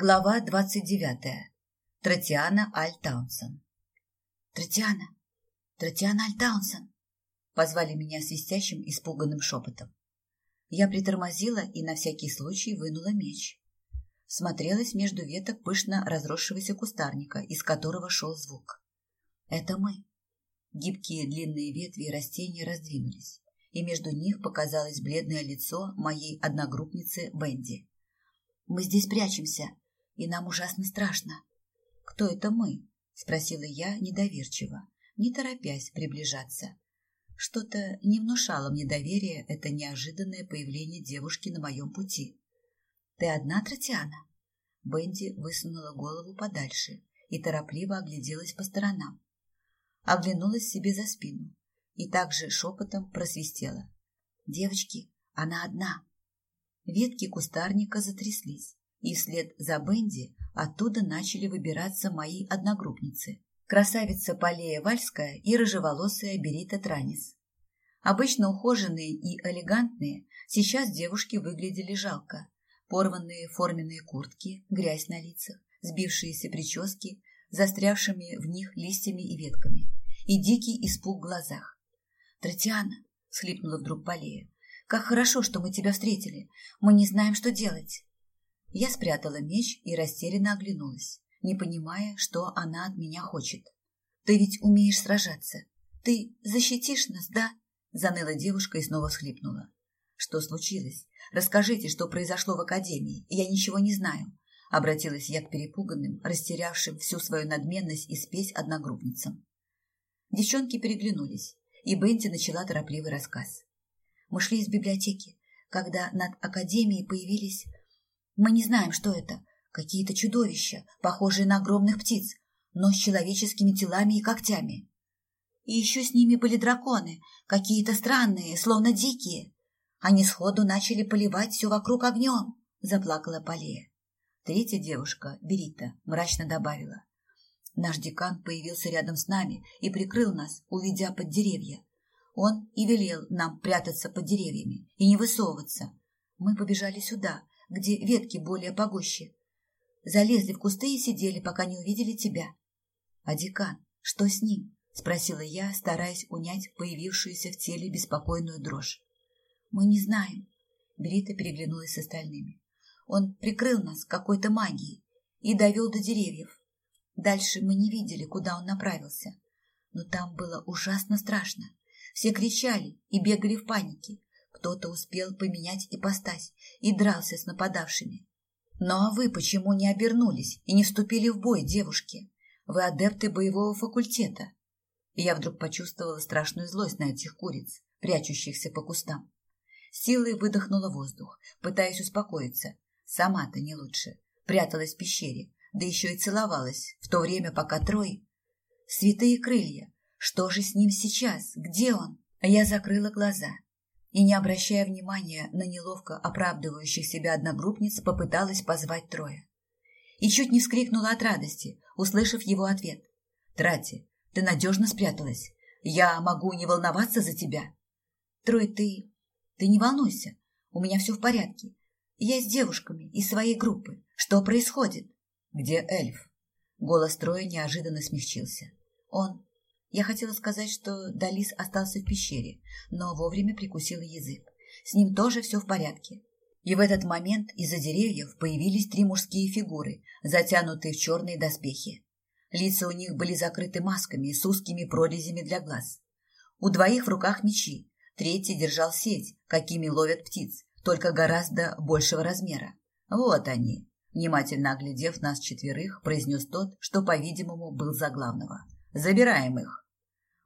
Глава двадцать девятая. Тротиана Альтаунсон. «Тротиана! Тротиана Альтаунсон!» Позвали меня свистящим, испуганным шепотом. Я притормозила и на всякий случай вынула меч. Смотрелась между веток пышно разросшегося кустарника, из которого шел звук. «Это мы!» Гибкие длинные ветви и растения раздвинулись, и между них показалось бледное лицо моей одногруппницы Бенди. Мы здесь прячемся, и нам ужасно страшно. Кто это мы? Спросила я недоверчиво, не торопясь приближаться. Что-то не внушало мне доверия это неожиданное появление девушки на моем пути. Ты одна, Тротиана? Бенди высунула голову подальше и торопливо огляделась по сторонам. Оглянулась себе за спину и также шепотом просвистела. «Девочки, она одна!» Ветки кустарника затряслись, и вслед за Бенди оттуда начали выбираться мои одногруппницы. Красавица Полея Вальская и рыжеволосая Берита Транис. Обычно ухоженные и элегантные, сейчас девушки выглядели жалко. Порванные форменные куртки, грязь на лицах, сбившиеся прически, застрявшими в них листьями и ветками, и дикий испуг в глазах. «Тротиана!» — схлипнула вдруг Полея. Как хорошо, что мы тебя встретили. Мы не знаем, что делать. Я спрятала меч и растерянно оглянулась, не понимая, что она от меня хочет. Ты ведь умеешь сражаться. Ты защитишь нас, да? Заныла девушка и снова всхлипнула. Что случилось? Расскажите, что произошло в академии. Я ничего не знаю. Обратилась я к перепуганным, растерявшим всю свою надменность и спесь одногруппницам. Девчонки переглянулись, и Бенти начала торопливый рассказ. Мы шли из библиотеки, когда над академией появились... Мы не знаем, что это. Какие-то чудовища, похожие на огромных птиц, но с человеческими телами и когтями. И еще с ними были драконы, какие-то странные, словно дикие. Они сходу начали поливать все вокруг огнем, заплакала Полея. Третья девушка, Берита, мрачно добавила. Наш декан появился рядом с нами и прикрыл нас, уведя под деревья. Он и велел нам прятаться под деревьями и не высовываться. Мы побежали сюда, где ветки более погуще. Залезли в кусты и сидели, пока не увидели тебя. А декан, что с ним? Спросила я, стараясь унять появившуюся в теле беспокойную дрожь. Мы не знаем. Брита переглянулась с остальными. Он прикрыл нас какой-то магией и довел до деревьев. Дальше мы не видели, куда он направился. Но там было ужасно страшно. Все кричали и бегали в панике. Кто-то успел поменять ипостась и дрался с нападавшими. Ну а вы почему не обернулись и не вступили в бой, девушки? Вы адепты боевого факультета. И я вдруг почувствовала страшную злость на этих куриц, прячущихся по кустам. Силой выдохнула воздух, пытаясь успокоиться. Сама-то не лучше. Пряталась в пещере, да еще и целовалась, в то время, пока трое... Святые крылья, что же с ним сейчас? Где он? Я закрыла глаза и, не обращая внимания на неловко оправдывающих себя одногруппниц, попыталась позвать Троя. И чуть не вскрикнула от радости, услышав его ответ. «Трати, ты надежно спряталась. Я могу не волноваться за тебя?» «Трой, ты... ты не волнуйся. У меня все в порядке. Я с девушками из своей группы. Что происходит?» «Где эльф?» Голос Троя неожиданно смягчился. «Он я хотела сказать, что Далис остался в пещере, но вовремя прикусила язык. С ним тоже все в порядке. И в этот момент из-за деревьев появились три мужские фигуры, затянутые в черные доспехи. Лица у них были закрыты масками с узкими прорезями для глаз. У двоих в руках мечи, третий держал сеть, какими ловят птиц, только гораздо большего размера. Вот они. Внимательно оглядев нас четверых, произнес тот, что, по-видимому, был за главного. Забираем их.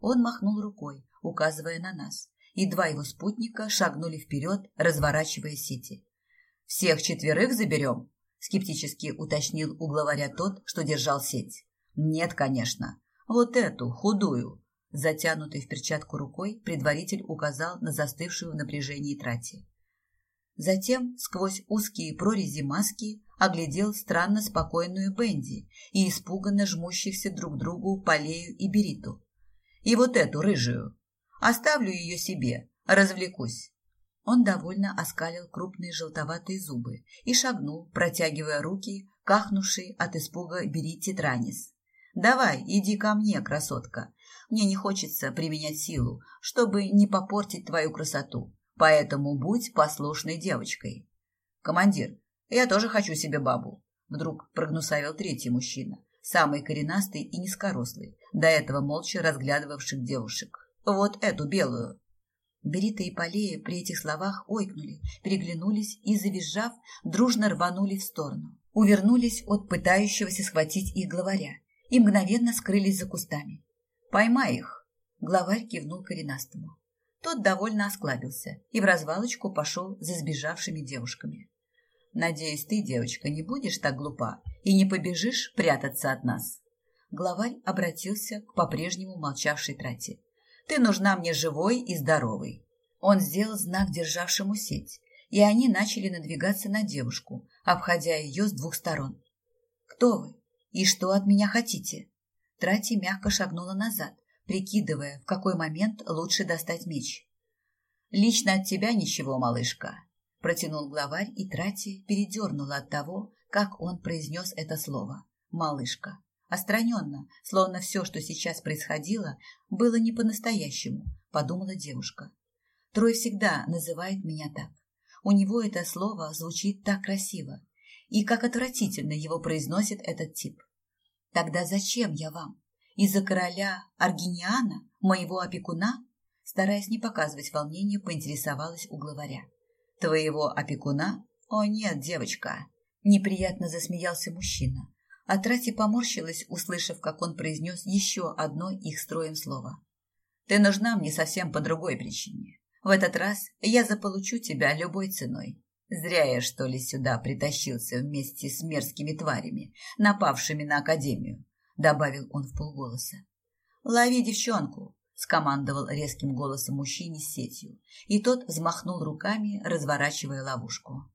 Он махнул рукой, указывая на нас, и два его спутника шагнули вперед, разворачивая сети. «Всех четверых заберем?» – скептически уточнил у главаря тот, что держал сеть. «Нет, конечно. Вот эту, худую». Затянутой в перчатку рукой предваритель указал на застывшую в напряжении трати. Затем сквозь узкие прорези маски оглядел странно спокойную Бенди и испуганно жмущихся друг другу Полею и Бериту. И вот эту рыжую. Оставлю ее себе, развлекусь. Он довольно оскалил крупные желтоватые зубы и шагнул, протягивая руки кахнувший от испуга берите Транис. «Давай, иди ко мне, красотка. Мне не хочется применять силу, чтобы не попортить твою красоту, поэтому будь послушной девочкой». «Командир, я тоже хочу себе бабу», — вдруг прогнусавил третий мужчина, самый коренастый и низкорослый, до этого молча разглядывавших девушек. «Вот эту белую». Берита и Полея при этих словах ойкнули, переглянулись и, завизжав, дружно рванули в сторону. Увернулись от пытающегося схватить их главаря и мгновенно скрылись за кустами. «Поймай их!» — главарь кивнул коренастому. Тот довольно осклабился и в развалочку пошел за сбежавшими девушками. «Надеюсь, ты, девочка, не будешь так глупа и не побежишь прятаться от нас». Главарь обратился к по-прежнему молчавшей трате. Ты нужна мне живой и здоровой. Он сделал знак державшему сеть, и они начали надвигаться на девушку, обходя ее с двух сторон. «Кто вы? И что от меня хотите?» Трати мягко шагнула назад, прикидывая, в какой момент лучше достать меч. «Лично от тебя ничего, малышка», – протянул главарь, и Трати передернула от того, как он произнес это слово «малышка». Остраненно, словно все, что сейчас происходило, было не по-настоящему, подумала девушка. Трой всегда называет меня так. У него это слово звучит так красиво. И как отвратительно его произносит этот тип. Тогда зачем я вам? Из-за короля Аргиниана, моего опекуна? Стараясь не показывать волнения, поинтересовалась у главаря. Твоего опекуна? О нет, девочка. Неприятно засмеялся мужчина, а Трати поморщилась, услышав, как он произнес еще одно их строем слово. «Ты нужна мне совсем по другой причине. В этот раз я заполучу тебя любой ценой. Зря я, что ли, сюда притащился вместе с мерзкими тварями, напавшими на Академию», — добавил он в полголоса. «Лови девчонку», — скомандовал резким голосом мужчине с сетью, и тот взмахнул руками, разворачивая ловушку.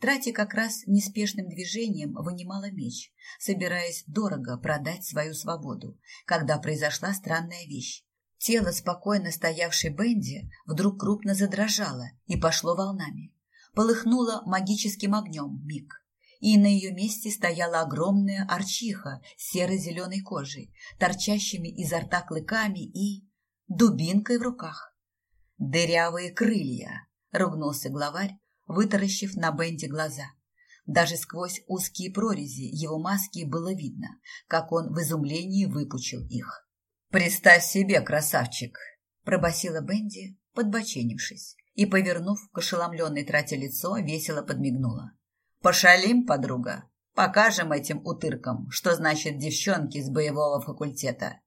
Трати как раз неспешным движением вынимала меч, собираясь дорого продать свою свободу, когда произошла странная вещь. Тело спокойно стоявшей Бенди вдруг крупно задрожало и пошло волнами. Полыхнуло магическим огнем миг, и на ее месте стояла огромная арчиха с серо-зеленой кожей, торчащими изо рта клыками и... дубинкой в руках. «Дырявые крылья!» — ругнулся главарь, вытаращив на Бенди глаза. Даже сквозь узкие прорези его маски было видно, как он в изумлении выпучил их. «Представь себе, красавчик!» – пробасила Бенди, подбоченившись, и, повернув к ошеломленной трате лицо, весело подмигнула. «Пошалим, подруга! Покажем этим утыркам, что значит девчонки с боевого факультета!»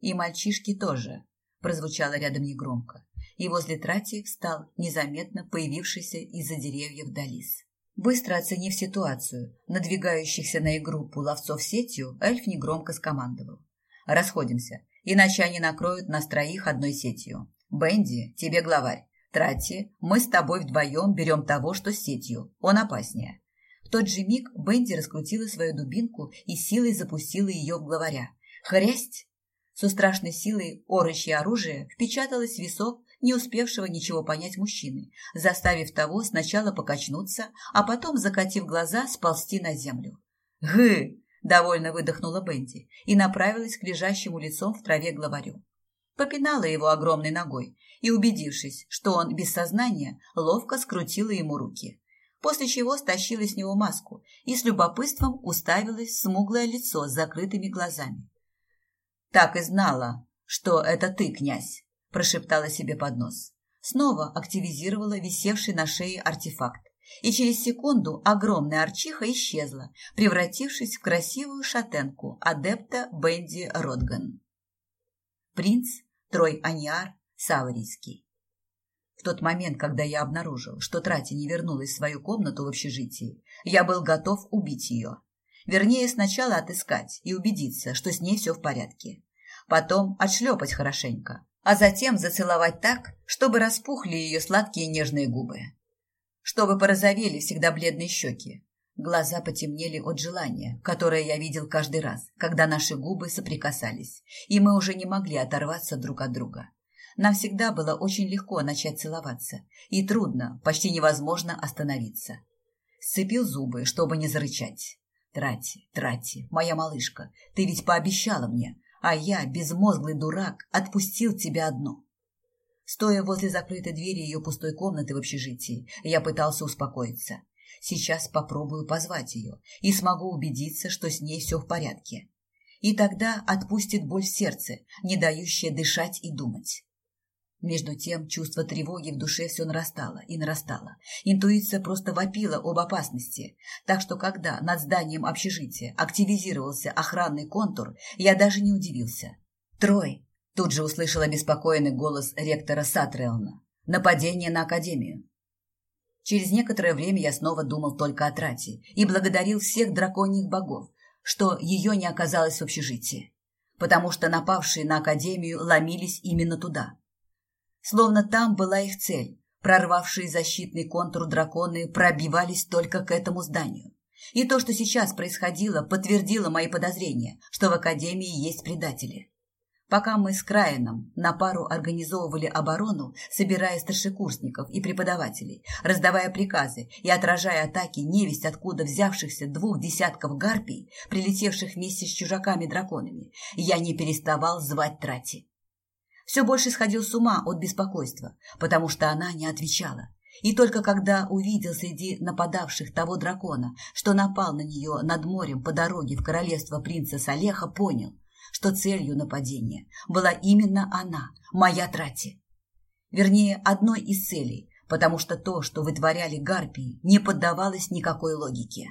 «И мальчишки тоже», – прозвучало рядом негромко, и возле трати встал незаметно появившийся из-за деревьев Далис. Быстро оценив ситуацию, надвигающихся на игру ловцов сетью, эльф негромко скомандовал. «Расходимся, иначе они накроют нас троих одной сетью. Бенди, тебе главарь. Трати, мы с тобой вдвоем берем того, что с сетью. Он опаснее». В тот же миг Бенди раскрутила свою дубинку и силой запустила ее в главаря. «Хрясть!» Со страшной силой орочье оружие впечаталось в висок не успевшего ничего понять мужчины, заставив того сначала покачнуться, а потом, закатив глаза, сползти на землю. «Гы!» – довольно выдохнула Бенди и направилась к лежащему лицом в траве главарю. Попинала его огромной ногой и, убедившись, что он без сознания, ловко скрутила ему руки, после чего стащила с него маску и с любопытством уставилась в смуглое лицо с закрытыми глазами. «Так и знала, что это ты, князь!» Прошептала себе под нос. Снова активизировала висевший на шее артефакт, и через секунду огромная арчиха исчезла, превратившись в красивую шатенку адепта Бенди Ротган. Принц Трой Аниар Саварийский. В тот момент, когда я обнаружил, что Трати не вернулась в свою комнату в общежитии, я был готов убить ее. Вернее, сначала отыскать и убедиться, что с ней все в порядке. Потом отшлепать хорошенько, а затем зацеловать так, чтобы распухли ее сладкие нежные губы. Чтобы порозовели всегда бледные щеки. Глаза потемнели от желания, которое я видел каждый раз, когда наши губы соприкасались, и мы уже не могли оторваться друг от друга. Нам всегда было очень легко начать целоваться, и трудно, почти невозможно остановиться. Сцепил зубы, чтобы не зарычать. Трати, Трати, моя малышка, ты ведь пообещала мне, а я, безмозглый дурак, отпустил тебя одну. Стоя возле закрытой двери ее пустой комнаты в общежитии, я пытался успокоиться. Сейчас попробую позвать ее и смогу убедиться, что с ней все в порядке. И тогда отпустит боль в сердце, не дающая дышать и думать. Между тем чувство тревоги в душе все нарастало и нарастало. Интуиция просто вопила об опасности. Так что когда над зданием общежития активизировался охранный контур, я даже не удивился. «Трой!» – тут же услышал обеспокоенный голос ректора Сатреона. «Нападение на Академию!» Через некоторое время я снова думал только о трате и благодарил всех драконьих богов, что ее не оказалось в общежитии, потому что напавшие на Академию ломились именно туда – Словно там была их цель. Прорвавшие защитный контур драконы пробивались только к этому зданию. И то, что сейчас происходило, подтвердило мои подозрения, что в Академии есть предатели. Пока мы с Краином на пару организовывали оборону, собирая старшекурсников и преподавателей, раздавая приказы и отражая атаки невесть откуда взявшихся двух десятков гарпий, прилетевших вместе с чужаками-драконами, я не переставал звать Трати все больше сходил с ума от беспокойства, потому что она не отвечала. И только когда увидел среди нападавших того дракона, что напал на нее над морем по дороге в королевство принца Салеха, понял, что целью нападения была именно она, моя Трати. Вернее, одной из целей, потому что то, что вытворяли гарпии, не поддавалось никакой логике.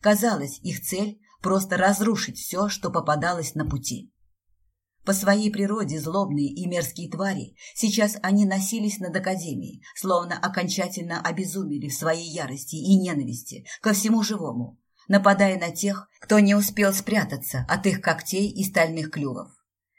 Казалось, их цель – просто разрушить все, что попадалось на пути. По своей природе злобные и мерзкие твари, сейчас они носились над Академией, словно окончательно обезумели в своей ярости и ненависти ко всему живому, нападая на тех, кто не успел спрятаться от их когтей и стальных клювов.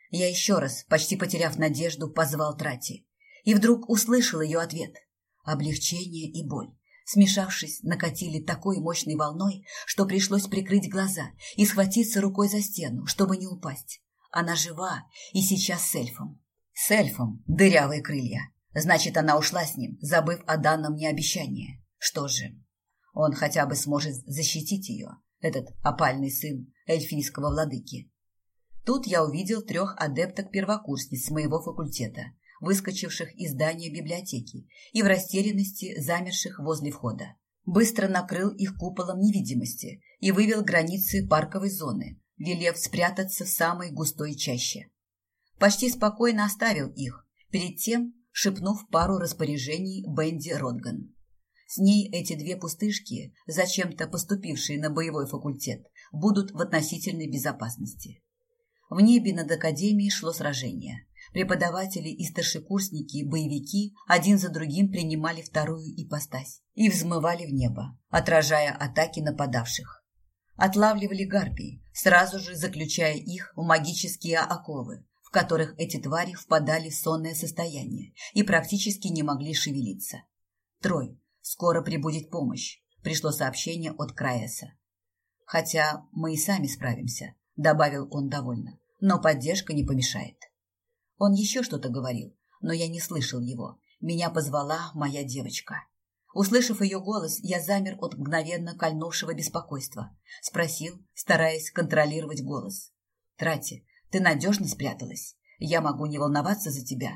Я еще раз, почти потеряв надежду, позвал Трати. И вдруг услышал ее ответ. Облегчение и боль, смешавшись, накатили такой мощной волной, что пришлось прикрыть глаза и схватиться рукой за стену, чтобы не упасть. Она жива и сейчас с эльфом. С эльфом дырявые крылья. Значит, она ушла с ним, забыв о данном мне обещании. Что же, он хотя бы сможет защитить ее, этот опальный сын эльфийского владыки. Тут я увидел трех адепток-первокурсниц моего факультета, выскочивших из здания библиотеки и в растерянности замерших возле входа. Быстро накрыл их куполом невидимости и вывел границы парковой зоны, велев спрятаться в самой густой чаще. Почти спокойно оставил их, перед тем шепнув пару распоряжений Бенди Ротган. С ней эти две пустышки, зачем-то поступившие на боевой факультет, будут в относительной безопасности. В небе над академией шло сражение. Преподаватели и старшекурсники, боевики один за другим принимали вторую ипостась и взмывали в небо, отражая атаки нападавших отлавливали гарпии, сразу же заключая их в магические оковы, в которых эти твари впадали в сонное состояние и практически не могли шевелиться. Трой, скоро прибудет помощь, пришло сообщение от Краеса. Хотя мы и сами справимся, добавил он довольно, но поддержка не помешает. Он еще что-то говорил, но я не слышал его. Меня позвала моя девочка. Услышав ее голос, я замер от мгновенно кольнувшего беспокойства. Спросил, стараясь контролировать голос. «Трати, ты надежно спряталась. Я могу не волноваться за тебя».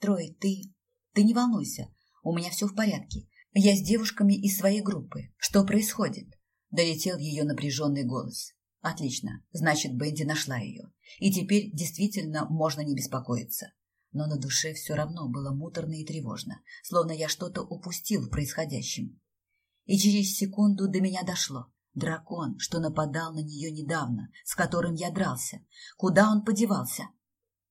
«Трой, ты... Ты не волнуйся. У меня все в порядке. Я с девушками из своей группы. Что происходит?» Долетел ее напряженный голос. «Отлично. Значит, Бенди нашла ее. И теперь действительно можно не беспокоиться но на душе все равно было муторно и тревожно, словно я что-то упустил в происходящем. И через секунду до меня дошло. Дракон, что нападал на нее недавно, с которым я дрался. Куда он подевался?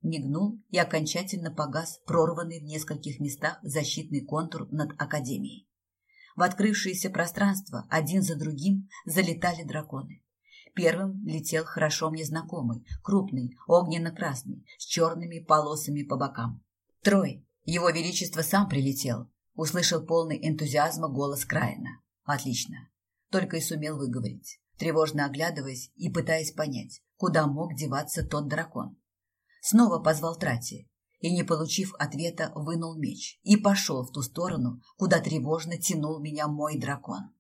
Мигнул и окончательно погас прорванный в нескольких местах защитный контур над Академией. В открывшееся пространство один за другим залетали драконы. Первым летел хорошо мне знакомый, крупный, огненно-красный, с черными полосами по бокам. «Трой, его величество сам прилетел», — услышал полный энтузиазма голос Краина. «Отлично». Только и сумел выговорить, тревожно оглядываясь и пытаясь понять, куда мог деваться тот дракон. Снова позвал Трати и, не получив ответа, вынул меч и пошел в ту сторону, куда тревожно тянул меня мой дракон.